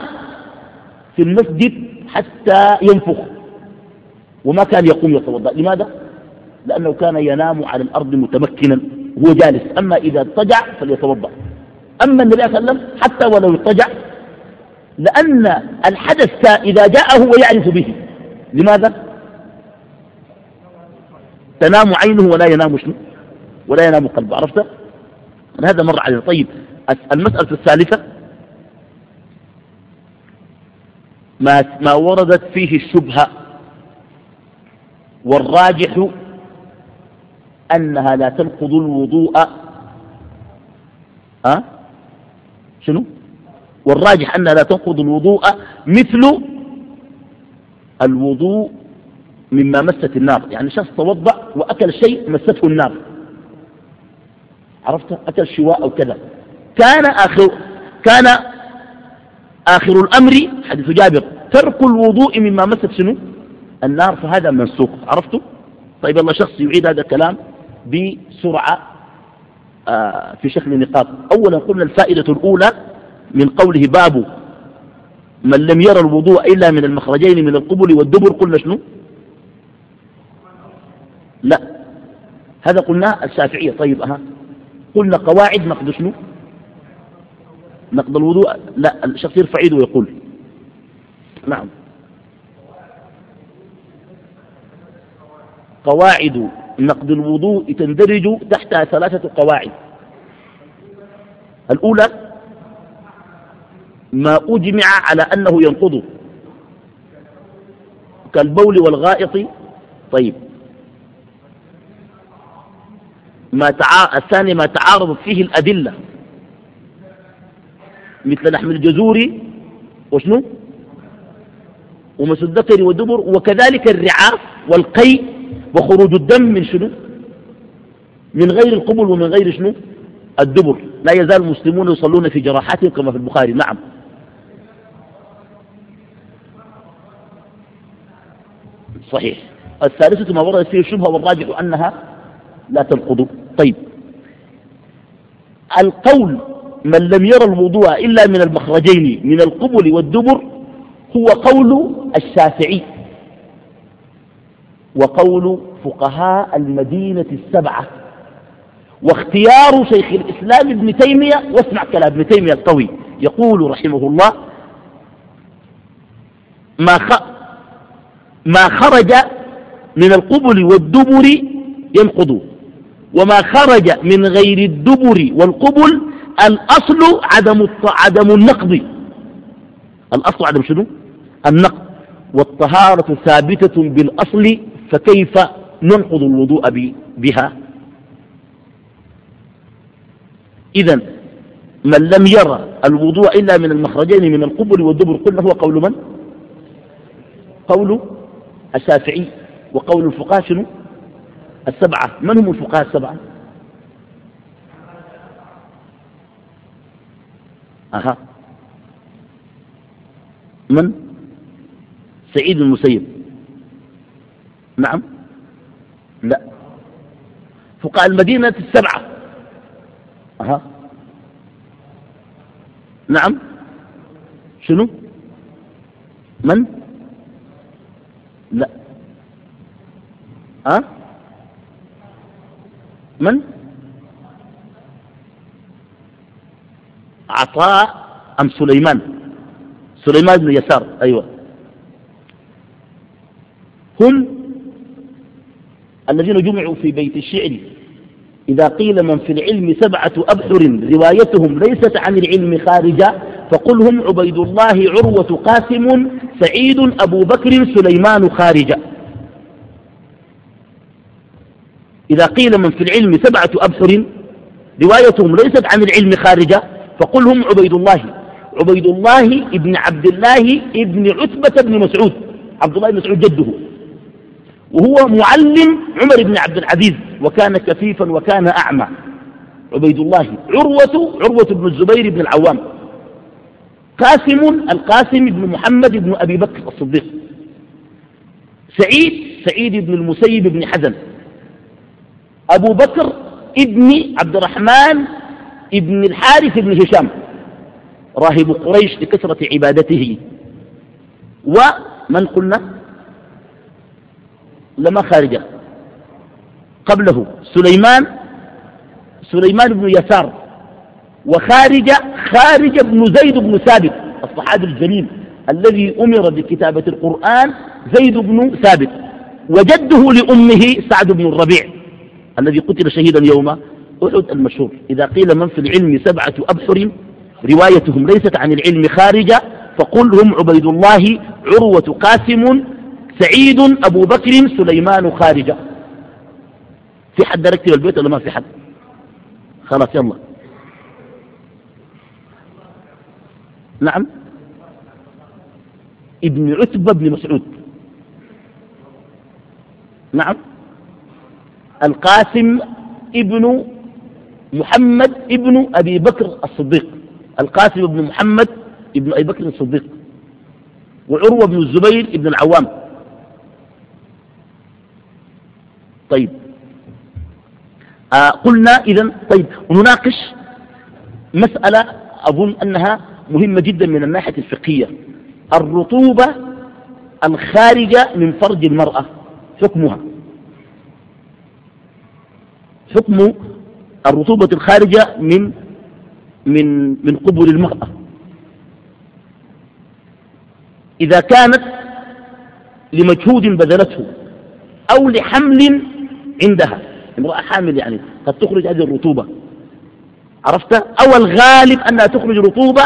في المسجد حتى ينفخ. وما كان يقوم يتوضأ. لماذا؟ لأنه كان ينام على الأرض متمكنا. وهو جالس. أما إذا اضطجع فليتوضأ. أما النبي صلى الله عليه وسلم حتى ولو اضطجع لأن الحدث إذا جاء هو يعرف به. لماذا؟ تنام عينه ولا ينام شنو؟ ولا ينام قلبه. عرفت؟ هذا مر علينا طيب المسألة الثالثة. ما, ما وردت فيه الشبهة. والراجح أنها لا تنقض الوضوء. أه؟ شنو؟ والراجح أنها لا تنقض الوضوء مثل الوضوء مما مست النار. يعني شخص توضأ وأكل شيء مسته النار. عرفت؟ أكل شواء أو كذا. كان آخر كان آخر الأمر حديث جابر. ترك الوضوء مما مست شنو؟ النار فهذا منسوخ. عرفتوا طيب الله شخص يعيد هذا الكلام. بسرعة آه في شكل نقاط. أولا قلنا الفائدة الأولى من قوله باب من لم يرى الوضوء إلا من المخرجين من القبل والدبر قلنا شنو؟ لا. هذا قلنا الشافعية. طيب أها. قلنا قواعد نقض شنو؟ نقض الوضوء. لا الشخص يرفع يده ويقول. نعم. قواعد نقض الوضوء تندرج تحت ثلاثة قواعد. الأولى ما أجمع على أنه ينقض. كالبول والغائط طيب. ما تعا... الثاني ما تعارضت فيه الأدلة. مثل لحم الجزور وشنو؟ ومس الذكر والدبر وكذلك الرعاف والقي وخروج الدم من شنو؟ من غير القبل ومن غير شنو؟ الدبر. لا يزال المسلمون يصلون في جراحاتهم كما في البخاري. نعم. صحيح. الثالثة ما وردت فيه الشبهة والراجح أنها لا تنقض. طيب. القول من لم يرى الوضوء إلا من المخرجين من القبل والدبر هو قول الشافعي. وقول فقهاء المدينة السبعة. واختيار شيخ الإسلام ابن تيمية واسمع كلام ابن تيمية القوي. يقول رحمه الله ما خ... ما خرج من القبل والدبر ينقض وما خرج من غير الدبر والقبل الأصل عدم عدم النقض. الأصل عدم شنو؟ النقض. والطهارة ثابتة بالأصل فكيف ننقض الوضوء بها؟ إذا من لم يرى الوضوء إلا من المخرجين من القبل والدبر قلنا هو قول من؟ قول الشافعي وقول الفقهاء شنو؟ السبعة. من هم الفقهاء السبعة؟ أها. من؟ سعيد المسيب. نعم. لا. فقهاء المدينة السبعة. أها. نعم. شنو؟ من؟ لا. أه؟ من؟ عطاء أم سليمان؟ سليمان بن يسار أيوة. هم الذين جمعوا في بيت الشعر. إذا قيل من في العلم سبعة أبحر روايتهم ليست عن العلم خارجة فقل هم عبيد الله عروة قاسم سعيد أبو بكر سليمان خارجة. إذا قيل من في العلم سبعة أبحر روايتهم ليست عن العلم خارجة فقل هم عبيد الله. عبيد الله ابن عبد الله ابن عتبة بن مسعود. عبد الله بن مسعود جده. وهو معلم عمر بن عبد العزيز وكان كفيفا وكان أعمى. عبيد الله عروة عروة بن الزبير بن العوام. قاسم القاسم بن محمد بن أبي بكر الصديق. سعيد سعيد بن المسيب بن حزن. أبو بكر ابن عبد الرحمن ابن الحارث بن هشام. راهب قريش لكثرة عبادته. ومن قلنا؟ لما خارجه قبله سليمان سليمان بن يسار وخارج خارج بن زيد بن ثابت الصحابي الجليل الذي أمر بكتابة القرآن زيد بن ثابت وجده لأمه سعد بن الربيع الذي قتل شهيدا يوم أحد المشهور. إذا قيل من في العلم سبعة أبحر روايتهم ليست عن العلم خارجة فقل هم عبيد الله عروة قاسم سعيد أبو بكر سليمان خارجة. في حد ركب البيت ولا ما في حد؟ خلاص يلا. نعم. ابن عتبة بن مسعود. نعم. القاسم ابن محمد ابن أبي بكر الصديق. القاسم بن محمد ابن أبي بكر الصديق. وعروة بن الزبير ابن العوام. طيب. آه قلنا إذا طيب ونناقش مسألة أظن أنها مهمة جدا من الناحية الفقهية. الرطوبة الخارجة من فرج المرأة حكمها. حكم الرطوبة الخارجة من من من قبل المرأة. إذا كانت لمجهود بذلته أو لحمل عندها. امرأة حامل يعني. قد تخرج هذه الرطوبة. عرفت؟ أو الغالب أنها تخرج رطوبة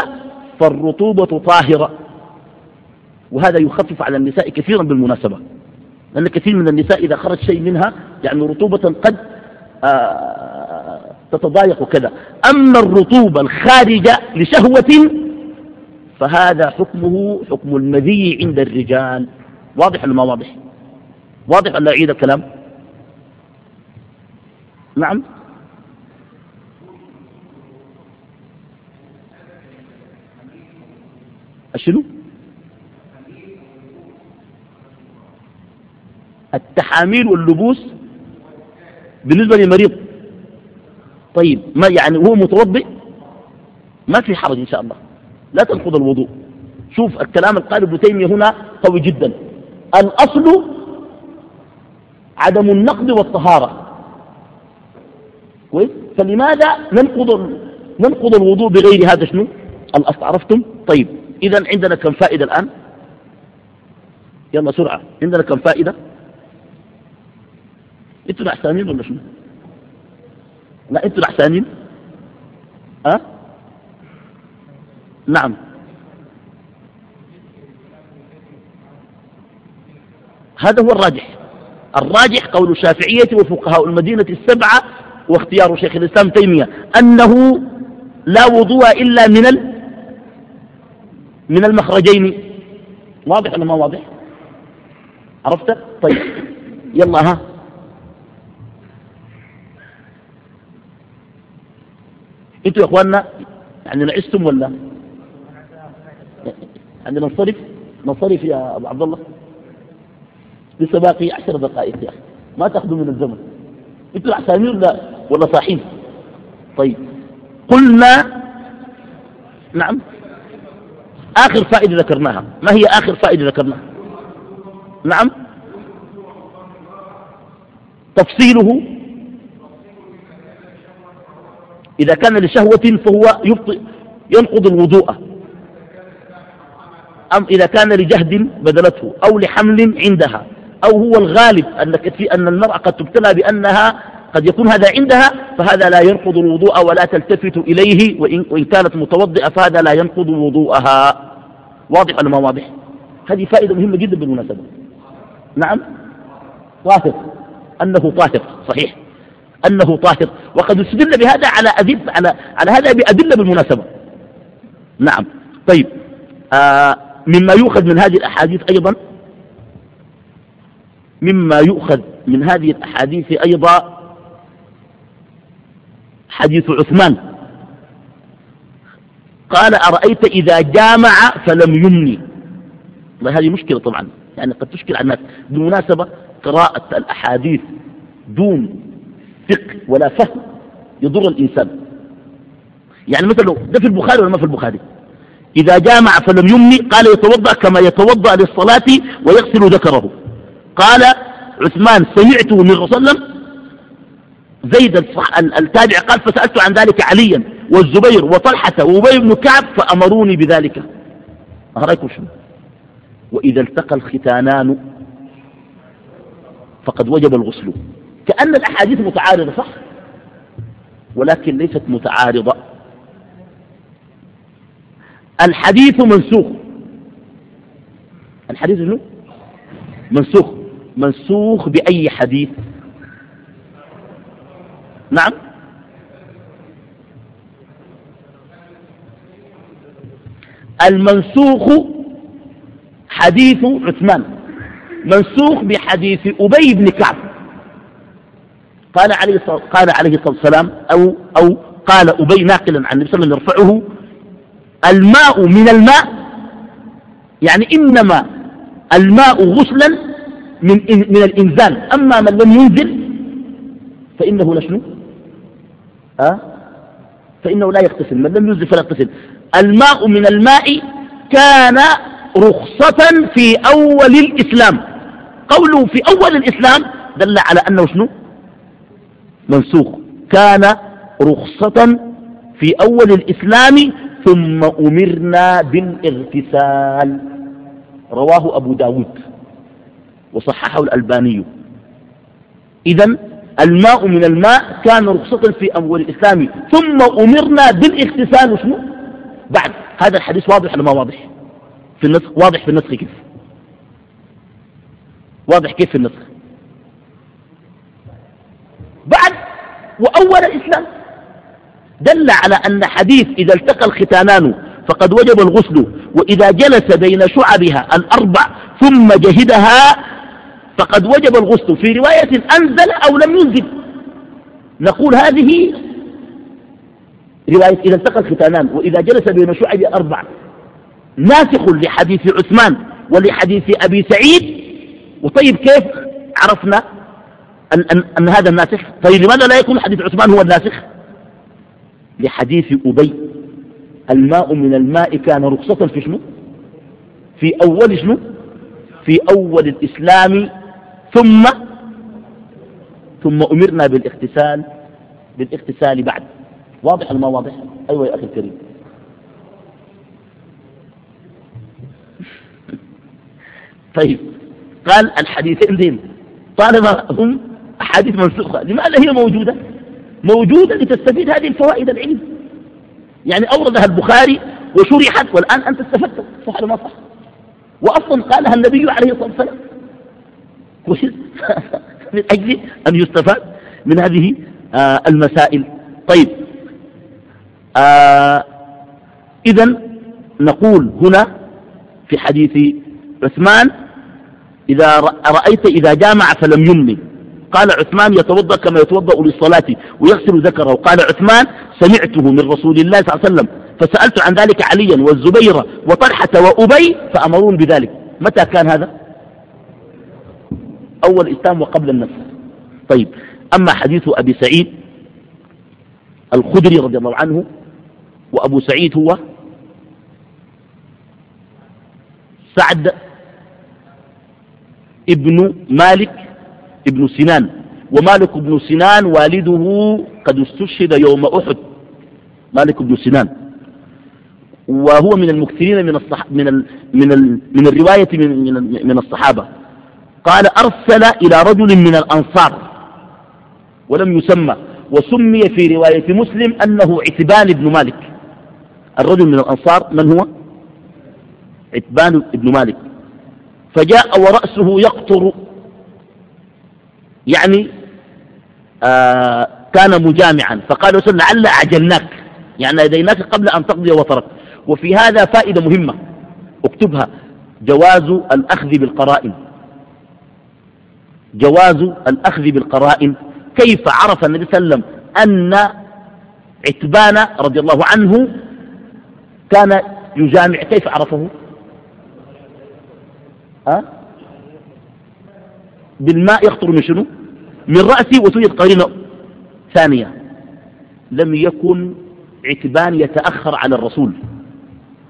فالرطوبة طاهرة. وهذا يخفف على النساء كثيرا بالمناسبة. لأن كثير من النساء إذا خرج شيء منها يعني رطوبة قد آه تتضايق كذا أما الرطوبة الخارجة لشهوة فهذا حكمه حكم المذي عند الرجال. واضح ولا ما واضح؟ واضح ولا أعيد الكلام؟ نعم. شنو التحاميل واللبوس بالنسبة للمريض. طيب ما يعني هو متوضئ؟ ما في حرج إن شاء الله. لا تنقض الوضوء. شوف الكلام القال ابن تيمية هنا قوي جدا. الأصل عدم النقض والطهارة. كويس؟ فلماذا ننقض ننقض الوضوء بغير هذا شنو؟ الأصل عرفتم؟ طيب إذا عندنا كم فائدة الآن؟ يلا سرعة عندنا كم فائدة؟ أنتوا نحسانين ولا شنو؟ لا أنتوا نحسانين ها؟ أه؟ نعم. هذا هو الراجح. الراجح قول الشافعية وفقهاء المدينة السبعة واختيار شيخ الإسلام تيمية أنه لا وضوء إلا من ال من المخرجين. واضح ولا ما واضح؟ عرفت؟ طيب. يلا ها. أنتوا يا إخواننا يعني نعستم ولا؟ يعني ننصرف ننصرف يا أبو عبد الله. لسه باقي عشر دقائق يا أخي. ما تأخذوا من الزمن. أنتوا احسانين ولا؟ ولا صاحين طيب. قلنا نعم. آخر فائدة ذكرناها. ما هي آخر فائدة ذكرناها؟ نعم. تفصيله. إذا كان لشهوة فهو يبطئ ينقض الوضوء. أم إذا كان لجهد بدلته أو لحمل عندها أو هو الغالب في أن المرأة قد تبتلى بأنها قد يكون هذا عندها فهذا لا ينقض الوضوء ولا تلتفت إليه وإن, كانت متوضئة فهذا لا ينقض وضوءها. واضح ولا ما واضح؟ هذه فائدة مهمة جدا بالمناسبة. نعم؟ طاهر. أنه طاهر صحيح. أنه طاهر. وقد استدل بهذا على أدل على على هذا بأدلة بالمناسبة. نعم. طيب. آه مما يؤخذ من هذه الأحاديث أيضا؟ مما يؤخذ من هذه الأحاديث أيضا حديث عثمان. قال أرأيت إذا جامع فلم يمني. هذه مشكلة طبعا. يعني قد تشكل على الناس. بالمناسبة قراءة الأحاديث دون فقه ولا فهم يضر الإنسان. يعني مثلا ده في البخاري ولا ما في البخاري؟ إذا جامع فلم يمني قال يتوضأ كما يتوضأ للصلاة ويغسل ذكره. قال عثمان سمعته من رسول الله زيد التابع قال فسألت عن ذلك عليا والزبير وطلحة وأبي بن كعب فأمروني بذلك. أرايكم شنو؟ وإذا التقى الختانان فقد وجب الغسل. كأن الأحاديث متعارضة صح؟ ولكن ليست متعارضة. الحديث منسوخ. الحديث شنو؟ منسوخ. منسوخ بأي حديث؟ نعم. المنسوخ حديث عثمان. منسوخ بحديث أبي بن كعب. قال عليه قال عليه الصلاة والسلام أو أو قال أبي ناقلا عن النبي صلى الله عليه وسلم يرفعه. الماء من الماء يعني إنما الماء غسلا من من الإنزال. أما من لم ينزل فإنه لشنو؟ أه؟ فإنه لا يغتسل من لم ينزل فلا يغتسل. الماء من الماء كان رخصة في أول الإسلام. قوله في أول الإسلام دل على أنه شنو؟ منسوخ. كان رخصة في أول الإسلام ثم أمرنا بالإغتسال. رواه أبو داود وصححه الألباني. إذا الماء من الماء كان رخصة في أول الإسلام. ثم أمرنا بالاغتسال. شنو بعد. هذا الحديث واضح ولا ما واضح؟ في النسخ واضح في النسخ كيف؟ واضح كيف في النسخ بعد. وأول الإسلام. دل على أن حديث إذا التقى الختانان فقد وجب الغسل وإذا جلس بين شعبها الأربع ثم جهدها فقد وجب الغسل في رواية أنزل أو لم ينزل. نقول هذه رواية إذا التقى الختانان وإذا جلس بين شعب أربع. ناسخ لحديث عثمان ولحديث أبي سعيد. وطيب كيف عرفنا أن, أن, أن هذا الناسخ؟ طيب لماذا لا يكون حديث عثمان هو الناسخ؟ لحديث أبي. الماء من الماء كان رخصة في شنو؟ في أول شنو؟ في أول الإسلام ثم ثم أمرنا بالاغتسال بالاغتسال بعد. واضح ولا ما واضح؟ أيوة يا أخي الكريم. طيب قال الحديثين دين. طالما هم أحاديث منسوخة لماذا هي موجودة؟ موجودة لتستفيد هذه الفوائد العلم. يعني أوردها البخاري وشرحت والآن أنت استفدت صح ولا ما صح؟ وأصلا قالها النبي عليه الصلاة والسلام. من أجل أن يستفاد من هذه آه المسائل. طيب. آه إذا نقول هنا في حديث عثمان إذا رأيت إذا جامع فلم يمني قال عثمان يتوضأ كما يتوضأ للصلاة ويغسل ذكره. قال عثمان سمعته من رسول الله صلى الله عليه وسلم فسألت عن ذلك عليا والزبير وطلحة وأبي فأمرون بذلك. متى كان هذا؟ أول إسلام وقبل النصر. طيب أما حديث أبي سعيد الخدري رضي الله عنه وأبو سعيد هو سعد ابن مالك ابن سنان ومالك بن سنان والده قد استشهد يوم أحد. مالك بن سنان. وهو من المكثرين من الصح من ال من ال من الرواية من, من الصحابة. قال أرسل إلى رجل من الأنصار ولم يسمى وسمي في رواية مسلم أنه عتبان بن مالك. الرجل من الأنصار من هو؟ عتبان بن مالك. فجاء ورأسه يقطر يعني آه كان مجامعا. فقال وسلم لعل أعجلناك يعني لديناك قبل أن تقضي وطرك. وفي هذا فائدة مهمة اكتبها جواز الأخذ بالقرائن. جواز الأخذ بالقرائن. كيف عرف النبي صلى الله عليه وسلم أن عتبان رضي الله عنه كان يجامع؟ كيف عرفه؟ أه؟ بالماء يخطر من شنو؟ من رأسي وتوجد قرينة ثانية. لم يكن عتبان يتأخر على الرسول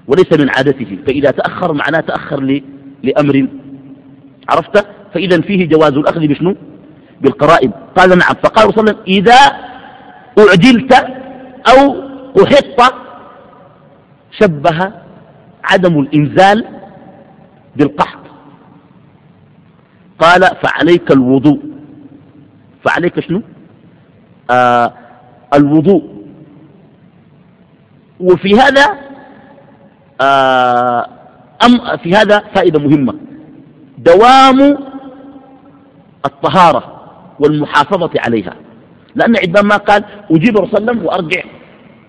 وليس من عادته فإذا تأخر معناه تأخر لأمر. عرفت؟ فإذا فيه جواز الأخذ بشنو؟ بالقرائن قال نعم. فقال صلى الله عليه وسلم إذا أعجلت أو أحط شبه عدم الإنزال بالقحط. قال فعليك الوضوء. فعليك شنو؟ آه الوضوء. وفي هذا آه أم في هذا فائدة مهمة. دوام الطهارة والمحافظة عليها. لأن عندما ما قال أجيب وسلم وأرجع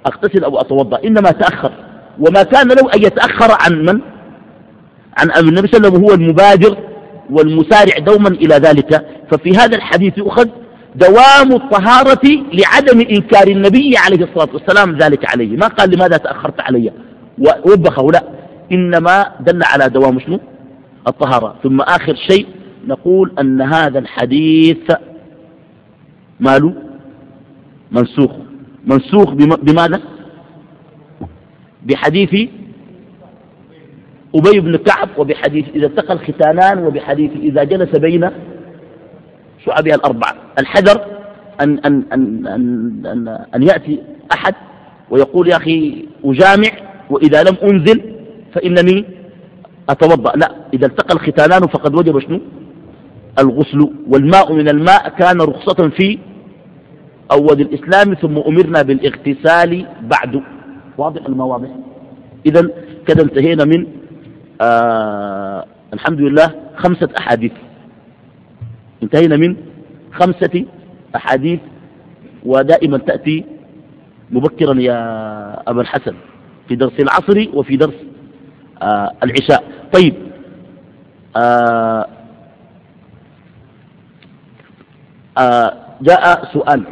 أغتسل أو أتوضأ إنما تأخر. وما كان له أن يتأخر عن من؟ عن النبي صلى الله عليه وسلم هو المبادر والمسارع دوما إلى ذلك. ففي هذا الحديث يؤخذ دوام الطهارة لعدم إنكار النبي عليه الصلاة والسلام ذلك عليه. ما قال لماذا تأخرت علي؟ ووبخه. لا. إنما دل على دوام شنو؟ الطهارة. ثم آخر شيء نقول أن هذا الحديث ماله منسوخ. منسوخ بماذا؟ بحديث أبي بن كعب وبحديث إذا التقى الختانان وبحديث إذا جلس بين شعبها الأربعة. الحذر أن, أن, أن, أن, أن, أن يأتي أحد ويقول يا أخي أجامع وإذا لم أنزل فإنني أتوضأ. لا إذا التقى الختانان فقد وجب شنو؟ الغسل والماء من الماء كان رخصة في أول الإسلام ثم أمرنا بالاغتسال بعد. واضح المواضح إذا كذا انتهينا من آه الحمد لله خمسة أحاديث. انتهينا من خمسة أحاديث ودائما تأتي مبكرا يا أبا الحسن في درس العصر وفي درس آه العشاء. طيب آه آه جاء سؤال.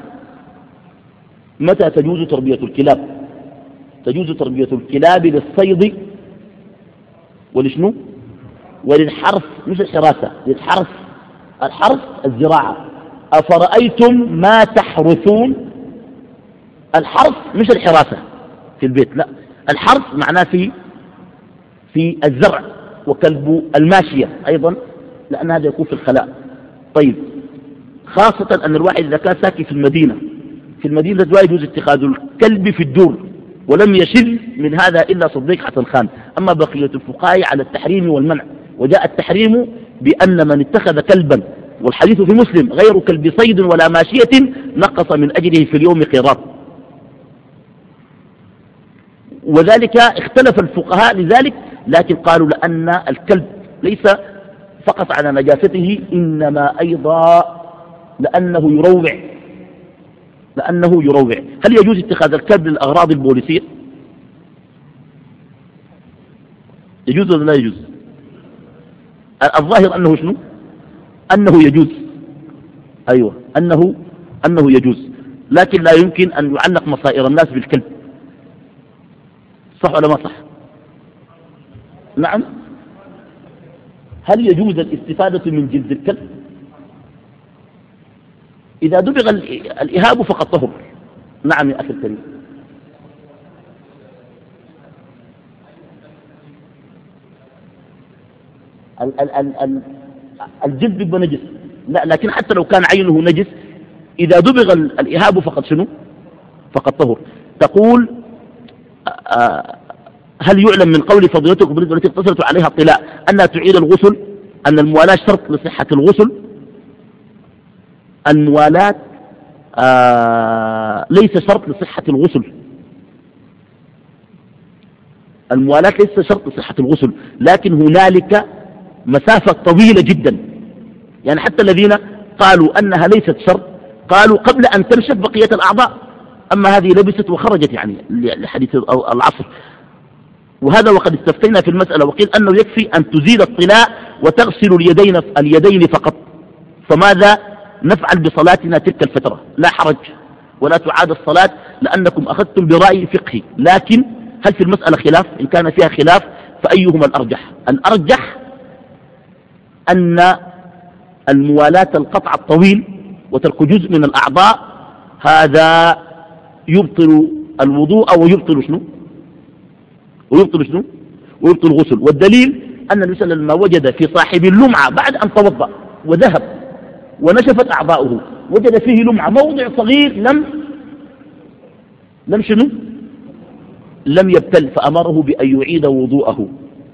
متى تجوز تربية الكلاب؟ تجوز تربية الكلاب للصيد ولشنو؟ وللحرث مش الحراسة للحرث. الحرث الزراعة. أفرأيتم ما تحرثون؟ الحرث مش الحراسة في البيت لا. الحرث معناه في في الزرع وكلب الماشية أيضا لأن هذا يكون في الخلاء. طيب. خاصة أن الواحد إذا كان ساكن في المدينة. في المدينة لا يجوز اتخاذ الكلب في الدور ولم يشذ من هذا إلا صديق حسن خان أما بقية الفقهاء على التحريم والمنع. وجاء التحريم بأن من اتخذ كلبا والحديث في مسلم غير كلب صيد ولا ماشية نقص من أجله في اليوم قيراط وذلك اختلف الفقهاء لذلك لكن قالوا لأن الكلب ليس فقط على نجاسته إنما أيضا لأنه يروع. لأنه يروع. هل يجوز اتخاذ الكلب للأغراض البوليسية؟ يجوز ولا لا يجوز؟ الظاهر أنه شنو؟ أنه يجوز. أيوة. أنه أنه يجوز. لكن لا يمكن أن يعلق مصائر الناس بالكلب. صح ولا ما صح؟ نعم. هل يجوز الاستفادة من جلد الكلب؟ إذا دبغ الإهاب فقد طهر. نعم يا أخي الكريم. ال ال ال ال الجلد بيبقى نجس. لا لكن حتى لو كان عينه نجس إذا دبغ الإهاب فقد شنو؟ فقد طهر. تقول آه، آه، هل يعلم من قول فضيلتكم التي اقتصرت عليها الطلاء أنها تعيد الغسل؟ أن الموالاة شرط لصحة الغسل؟ الموالاة آه ليس شرط لصحة الغسل. الموالاة ليس شرط لصحة الغسل لكن هنالك مسافة طويلة جدا. يعني حتى الذين قالوا أنها ليست شرط قالوا قبل أن تنشف بقية الأعضاء أما هذه لبست وخرجت يعني لحديث العصر. وهذا وقد استفتينا في المسألة وقيل أنه يكفي أن تزيل الطلاء وتغسل اليدين, اليدين فقط. فماذا نفعل بصلاتنا تلك الفترة. لا حرج. ولا تعاد الصلاة لأنكم أخذتم برأي فقهي. لكن هل في المسألة خلاف؟ إن كان فيها خلاف فأيهما الأرجح؟ الأرجح أن الموالاة القطع الطويل وترك جزء من الأعضاء هذا يبطل الوضوء ويبطل شنو؟ ويبطل شنو؟ ويبطل الغسل. والدليل أن النبي صلى الله عليه وسلم وجد في صاحب اللمعة بعد أن توضأ وذهب. ونشفت أعضاؤه. وجد فيه لمعة. موضع صغير لم لم شنو؟ لم يبتل. فأمره بأن يعيد وضوءه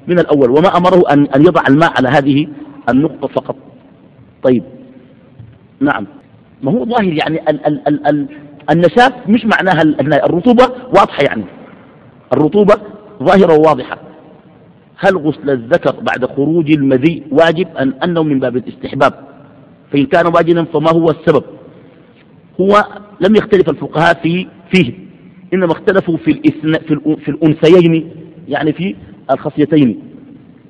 من الأول. وما أمره أن, أن يضع الماء على هذه النقطة فقط. طيب. نعم. ما هو ظاهر يعني ال ال ال ال النشاف مش معناها الرطوبة واضحة يعني. الرطوبة ظاهرة وواضحة. هل غسل الذكر بعد خروج المذي واجب أن أنه من باب الاستحباب؟ فإن كان واجبا فما هو السبب؟ هو لم يختلف الفقهاء في فيه إنما اختلفوا في, في, في الأنثيين يعني في الخصيتين.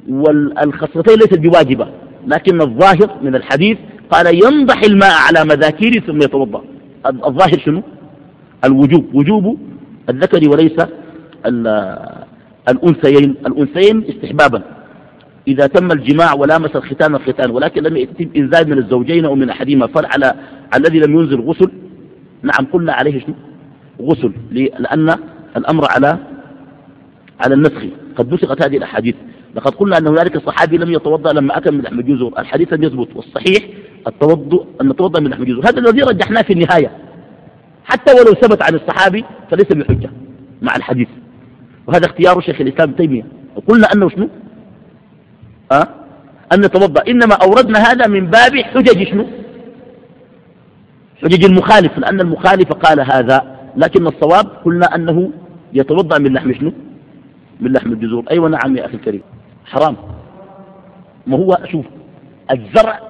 والخصيتين ليست بواجبة لكن الظاهر من الحديث قال ينضح الماء على مذاكير ثم يتوضأ. الظاهر شنو؟ الوجوب. وجوب الذكر وليس الأنثيين. الأنثيين استحبابا. إذا تم الجماع ولامس الختان الختان ولكن لم يتم إنزال من الزوجين أو من أحدهما فعلى الذي لم ينزل غسل. نعم قلنا عليه شنو؟ غسل لأن الأمر على على النسخ. قد نسخت هذه الأحاديث. لقد قلنا أن هنالك صحابي لم يتوضأ لما أكل من لحم الجزر. الحديث لم يثبت والصحيح التوضؤ أن نتوضأ من لحم الجزر. هذا الذي رجحناه في النهاية. حتى ولو ثبت عن الصحابي فليس بحجة مع الحديث. وهذا اختيار شيخ الإسلام تيمية. وقلنا أنه شنو؟ أه؟ أن نتوضأ. إنما أوردنا هذا من باب حجج شنو؟ حجج المخالف. لأن المخالف قال هذا. لكن الصواب قلنا أنه يتوضأ من لحم شنو؟ من لحم الجزور. أيوة نعم يا أخي الكريم. حرام. ما هو؟ شوف الزرع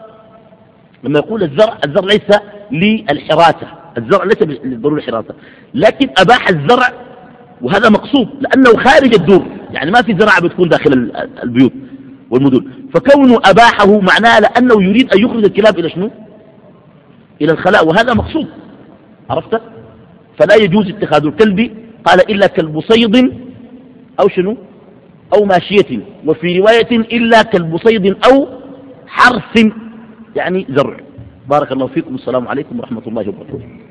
لما يقول الزرع الزرع ليس للحراسة. الزرع ليس للضرورة الحراسة. لكن أباح الزرع وهذا مقصود لأنه خارج الدور. يعني ما في زراعة بتكون داخل البيوت. والمدن. فكونه أباحه معناه لأنه يريد أن يخرج الكلاب إلى شنو؟ إلى الخلاء وهذا مقصود. عرفت؟ فلا يجوز اتخاذ الكلب قال إلا كلب صيد أو شنو؟ أو ماشية. وفي رواية إلا كلب صيد أو حرث يعني زرع. بارك الله فيكم. السلام عليكم ورحمة الله وبركاته.